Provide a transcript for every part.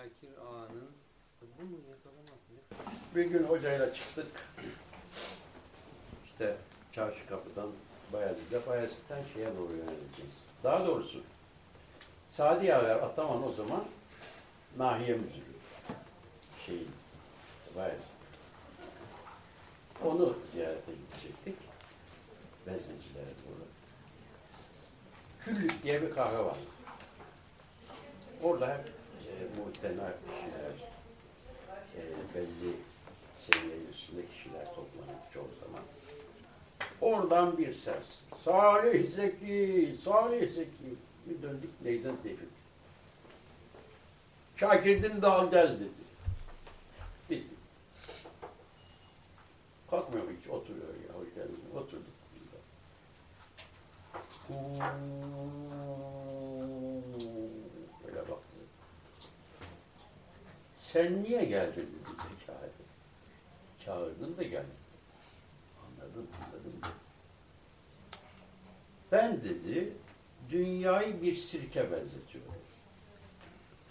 Şakir Ağa'nın bunu yakalamak ne Bir gün hocayla çıktık. İşte çarşı kapıdan Bayezid'e, Bayezid'den şeye doğru yöneleceğiz. Daha doğrusu Sadi Ağar Ataman o zaman nahiye müdürü. Şeyin, Bayezid. Onu ziyarete gidecektik. Benzincilere doğru. Küllük diye bir kahve var. Orada hep e, muhtena kişiler, e, belli seviyenin üstünde kişiler toplanır çoğu zaman. Oradan bir ses. Salih Zeki, Salih Zeki. Bir döndük Neyzen Tevfik. Şakirdin dal gel dedi. Sen niye geldin dedi Zekai. Çağırdın da geldin. Anladım, anladım. Ben dedi, dünyayı bir sirke benzetiyorum.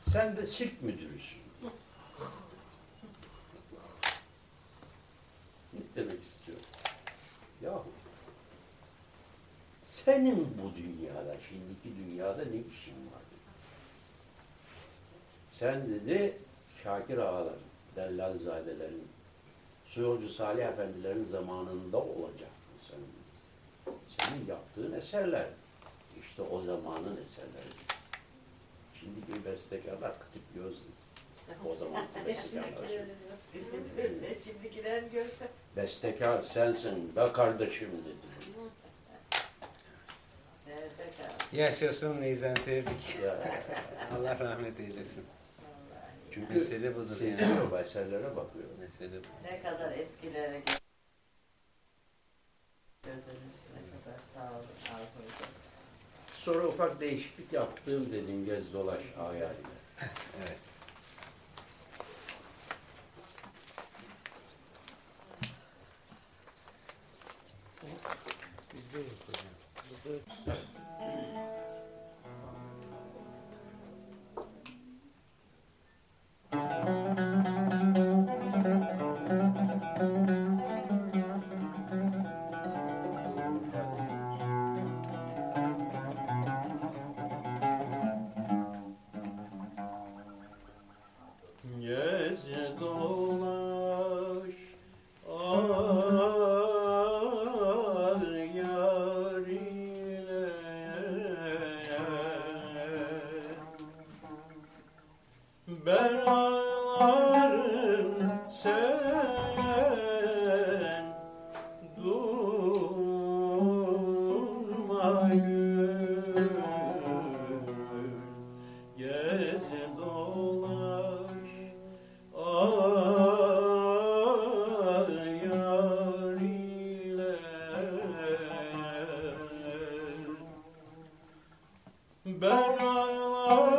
Sen de sirk müdürüsün. Ne demek istiyor? Yahu, senin bu dünyada, şimdiki dünyada ne işin var? Sen dedi, Şakir ağaların, Dellalzadelerin, Suyolcu Salih Efendilerin zamanında olacaktın sen. Senin yaptığın eserler, işte o zamanın eserleri. Şimdiki bestekarlar kıtıp gözlü. O zaman bestekarlar. Şimdikiler görse. Bestekar sensin be kardeşim dedi. Yaşasın Tevfik. Ya, Allah rahmet eylesin. Çünkü Mesele budur seziyor, bu eserlere bakıyor. Mesele bu. Ne kadar eskilere gö- Gözünüz ne kadar sağ olun ağzınıza. Sonra ufak değişiklik yaptığım dedim gez dolaş hayaliyle. Evet. Bizde yok hocam. Bizde Gez dolaş ar yar ile. Ben sen Ben ağlarım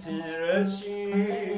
Titresin.